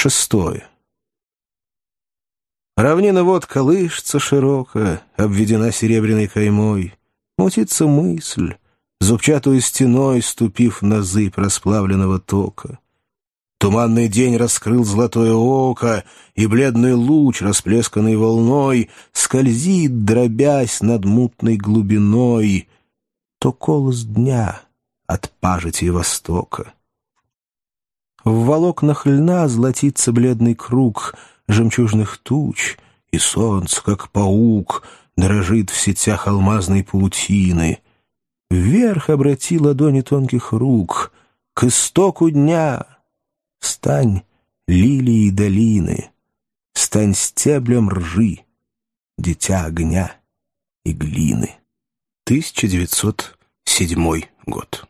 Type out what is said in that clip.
Шестое. Равнина вот колышется широко, обведена серебряной каймой. Мутится мысль, зубчатую стеной ступив на зыб расплавленного тока. Туманный день раскрыл золотое око, и бледный луч, расплесканный волной, скользит, дробясь над мутной глубиной. То колос дня от пажити востока. В волокнах льна золотится бледный круг жемчужных туч, и солнце, как паук, дрожит в сетях алмазной паутины. Вверх обрати ладони тонких рук, к истоку дня — Стань лилией долины, стань стеблем ржи, дитя огня и глины. 1907 год.